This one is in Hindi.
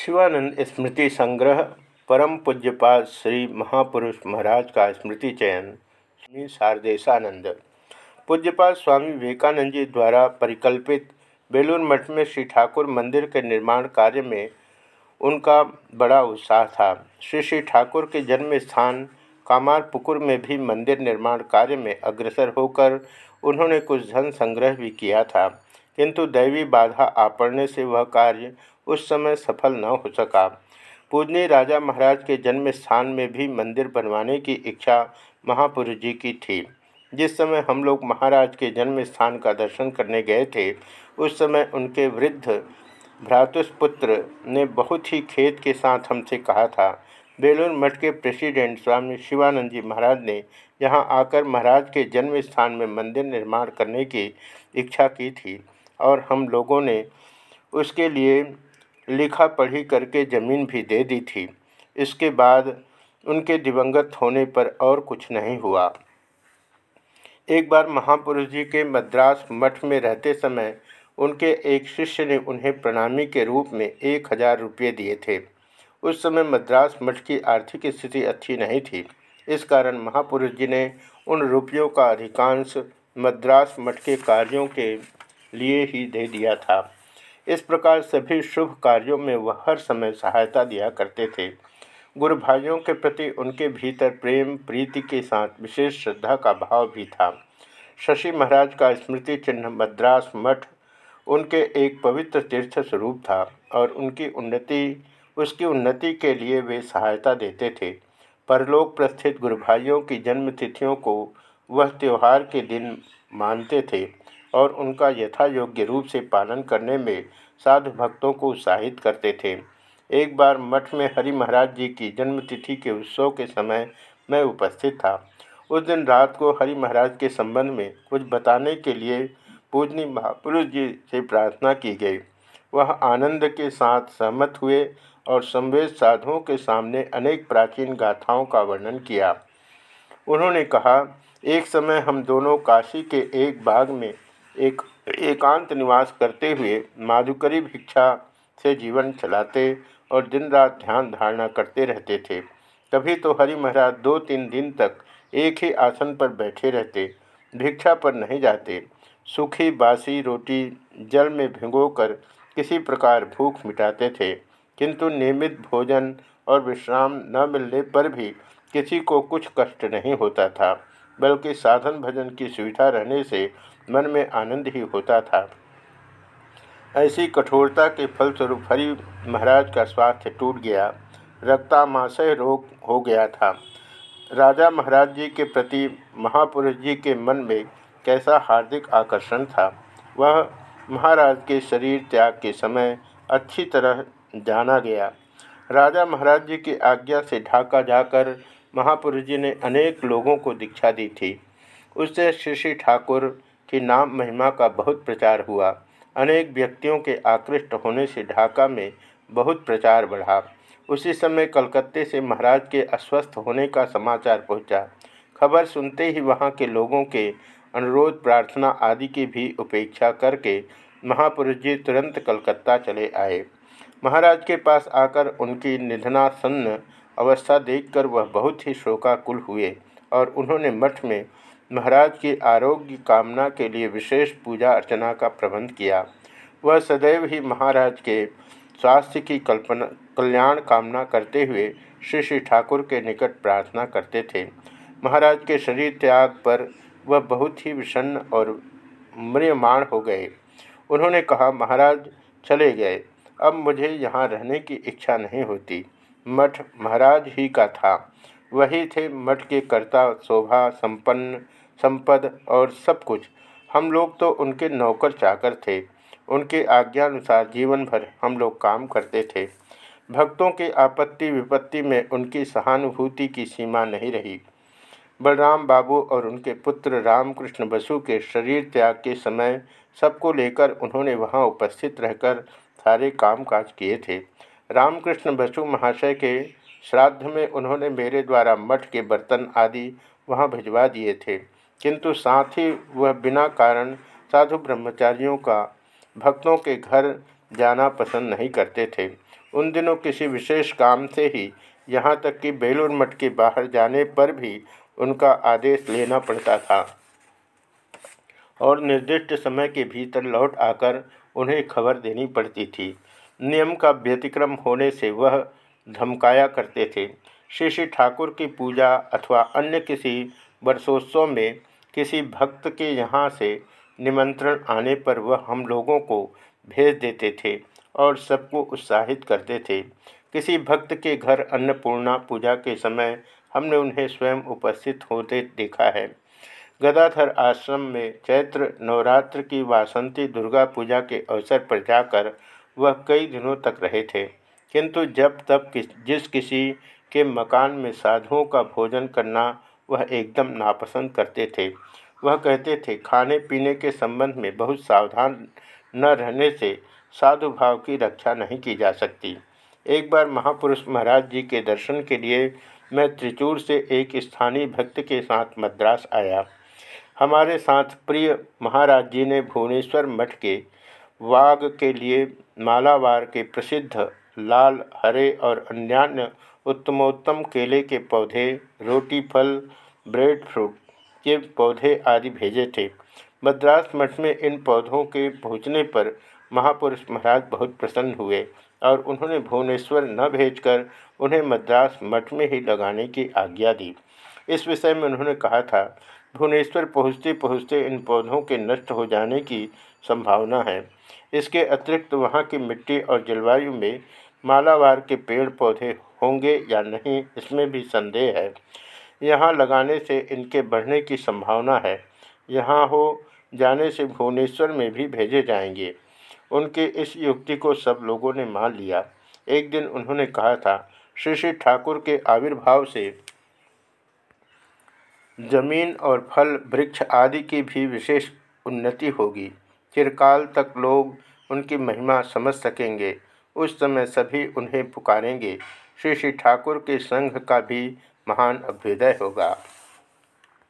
शिवानंद स्मृति संग्रह परम पूज्यपाद श्री महापुरुष महाराज का स्मृति चयन, स्वामी शारदेशानंद। पूज्यपाद स्वामी विवेकानंद जी द्वारा परिकल्पित बेलूर मठ में श्री ठाकुर मंदिर के निर्माण कार्य में उनका बड़ा उत्साह था। श्री श्री ठाकुर के जन्म स्थान कामारपुकुर में भी मंदिर निर्माण कार्य में अग्रसर होकर उन्होंने कुछ धन संग्रह भी किया था। किंतु दैवी बाधा आ पड़ने से वह कार्य उस समय सफल न हो सका। पूजनी राजा महाराज के जन्म स्थान में भी मंदिर बनवाने की इच्छा महापुरुष जी की थी। जिस समय हम लोग महाराज के जन्म स्थान का दर्शन करने गए थे, उस समय उनके वृद्ध भ्रातुष्पुत्र ने बहुत ही खेत के साथ हमसे कहा था। बेलूर मठ के प्रेसिडेंट स्वामी शिवानंद जी महाराज ने यहाँ आकर महाराज के जन्म स्थान में मंदिर निर्माण करने की इच्छा की थी और हम लोगों ने उसके लिए लिखा पढ़ी करके ज़मीन भी दे दी थी। इसके बाद उनके दिवंगत होने पर और कुछ नहीं हुआ। एक बार महापुरुष जी के मद्रास मठ में रहते समय उनके एक शिष्य ने उन्हें प्रणामी के रूप में एक हज़ार रुपये दिए थे। उस समय मद्रास मठ की आर्थिक स्थिति अच्छी नहीं थी। इस कारण महापुरुष जी ने उन रुपयों का अधिकांश मद्रास मठ के कार्यों के लिए ही दे दिया था। इस प्रकार सभी शुभ कार्यों में वह हर समय सहायता दिया करते थे। गुरु भाइयों के प्रति उनके भीतर प्रेम, प्रीति के साथ विशेष श्रद्धा का भाव भी था। शशि महाराज का स्मृति चिन्ह मद्रास मठ उनके एक पवित्र तीर्थ स्वरूप था और उनकी उन्नति, उसकी उन्नति के लिए वे सहायता देते थे। परलोक प्रस्थित गुरु भाइयों की जन्म तिथियों को वह त्यौहार के दिन मानते थे। और उनका यथा योग्य रूप से पालन करने में साधु भक्तों को उत्साहित करते थे। एक बार मठ में हरि महाराज जी की जन्मतिथि के उत्सव के समय मैं उपस्थित था। उस दिन रात को हरि महाराज के संबंध में कुछ बताने के लिए पूजनी महापुरुष जी से प्रार्थना की गई। वह आनंद के साथ सहमत हुए और संवेद साधुओं के सामने अनेक प्राचीन गाथाओं का वर्णन किया। उन्होंने कहा, एक समय हम दोनों काशी के एक बाग में एक, एकांत निवास करते हुए माधुकरी भिक्षा से जीवन चलाते और दिन रात ध्यान धारणा करते रहते थे। कभी तो हरि महाराज दो तीन दिन तक एक ही आसन पर बैठे रहते, भिक्षा पर नहीं जाते। सूखी बासी रोटी जल में भिगोकर किसी प्रकार भूख मिटाते थे, किंतु नियमित भोजन और विश्राम न मिलने पर भी किसी को कुछ कष्ट नहीं होता था, बल्कि साधन भजन की सुविधा रहने से मन में आनंद ही होता था। ऐसी कठोरता के फलस्वरूप हरि महाराज का स्वास्थ्य टूट गया। रक्तामाशय रोग हो गया था। राजा महाराज जी के प्रति महापुरुष जी के मन में कैसा हार्दिक आकर्षण था। वह महाराज के शरीर त्याग के समय अच्छी तरह जाना गया। राजा महाराज जी की आज्ञा से ढाका जाकर महापुरुष जी ने अनेक लोगों को दीक्षा दी थी। उससे श्री श्री ठाकुर की नाम महिमा का बहुत प्रचार हुआ। अनेक व्यक्तियों के आकृष्ट होने से ढाका में बहुत प्रचार बढ़ा। उसी समय कलकत्ते से महाराज के अस्वस्थ होने का समाचार पहुँचा। खबर सुनते ही वहाँ के लोगों के अनुरोध, प्रार्थना आदि की भी उपेक्षा करके महापुरुष जी तुरंत कलकत्ता चले आए। महाराज के पास आकर उनकी निधनासन्न अवस्था देखकर वह बहुत ही शोकाकुल हुए और उन्होंने मठ में महाराज की आरोग्य कामना के लिए विशेष पूजा अर्चना का प्रबंध किया। वह सदैव ही महाराज के स्वास्थ्य की कल्पना, कल्याण कामना करते हुए श्री श्री ठाकुर के निकट प्रार्थना करते थे। महाराज के शरीर त्याग पर वह बहुत ही विषन्न और म्रियमाण हो गए। उन्होंने कहा, महाराज, चले गए। अब मुझे यहाँ रहने की इच्छा नहीं होती। मठ महाराज ही का था। वही थे मठ के कर्ता, शोभा, संपन्न, संपद और सब कुछ। हम लोग तो उनके नौकर चाकर थे। उनके आज्ञानुसार जीवन भर हम लोग काम करते थे। भक्तों के आपत्ति विपत्ति में उनकी सहानुभूति की सीमा नहीं रही। बलराम बाबू और उनके पुत्र रामकृष्ण बसु के शरीर त्याग के समय सबको लेकर उन्होंने वहाँ उपस्थित रहकर सारे काम काज किए थे। रामकृष्ण बसु महाशय के श्राद्ध में उन्होंने मेरे द्वारा मठ के बर्तन आदि वहाँ भिजवा दिए थे। किंतु साथ ही वह बिना कारण साधु ब्रह्मचारियों का भक्तों के घर जाना पसंद नहीं करते थे। उन दिनों किसी विशेष काम से ही यहाँ तक कि बेलूर मठ के बाहर जाने पर भी उनका आदेश लेना पड़ता था। और निर्दिष्ट समय के भीतर लौट आकर उन्हें खबर देनी पड़ती थी। नियम का व्यतिक्रम होने से वह धमकाया करते थे। श्री श्री ठाकुर की पूजा अथवा अन्य किसी वर्षोत्सव में किसी भक्त के यहाँ से निमंत्रण आने पर वह हम लोगों को भेज देते थे और सबको उत्साहित करते थे। किसी भक्त के घर अन्नपूर्णा पूजा के समय हमने उन्हें स्वयं उपस्थित होते देखा है। गदाधर आश्रम में चैत्र नवरात्र की वासंती दुर्गा पूजा के अवसर पर जाकर वह कई दिनों तक रहे थे। किंतु जब तब किस, जिस किसी के मकान में साधुओं का भोजन करना वह एकदम नापसंद करते थे। वह कहते थे, खाने पीने के संबंध में बहुत सावधान न रहने से साधु भाव की रक्षा नहीं की जा सकती। एक बार महापुरुष महाराज जी के दर्शन के लिए मैं त्रिचूर से एक स्थानीय भक्त के साथ मद्रास आया। हमारे साथ प्रिय महाराज जी ने भुवनेश्वर मठ के वाग के लिए मालावार के प्रसिद्ध लाल, हरे और अन्यान्य उत्तमोत्तम केले के पौधे, रोटी, फल, ब्रेड फ्रूट के पौधे आदि भेजे थे। मद्रास मठ में इन पौधों के पहुँचने पर महापुरुष महाराज बहुत प्रसन्न हुए और उन्होंने भुवनेश्वर न भेजकर उन्हें मद्रास मठ में ही लगाने की आज्ञा दी। इस विषय में उन्होंने कहा था, भुवनेश्वर पहुँचते पहुँचते इन पौधों के नष्ट हो जाने की संभावना है। इसके अतिरिक्त वहाँ की मिट्टी और जलवायु में मालावार के पेड़ पौधे होंगे या नहीं, इसमें भी संदेह है। यहाँ लगाने से इनके बढ़ने की संभावना है। यहाँ हो, जाने से भुवनेश्वर में भी भेजे जाएँगे। उनके इस युक्ति को सब लोगों ने मान लिया। एक दिन उन्होंने कहा था, श्री श्री ठाकुर के आविर्भाव से ज़मीन और फल, वृक्ष आदि की भी विशेष उन्नति होगी। चिरकाल तक लोग उनकी महिमा समझ सकेंगे। उस समय सभी उन्हें पुकारेंगे। श्री श्री ठाकुर के संघ का भी महान अभ्युदय होगा।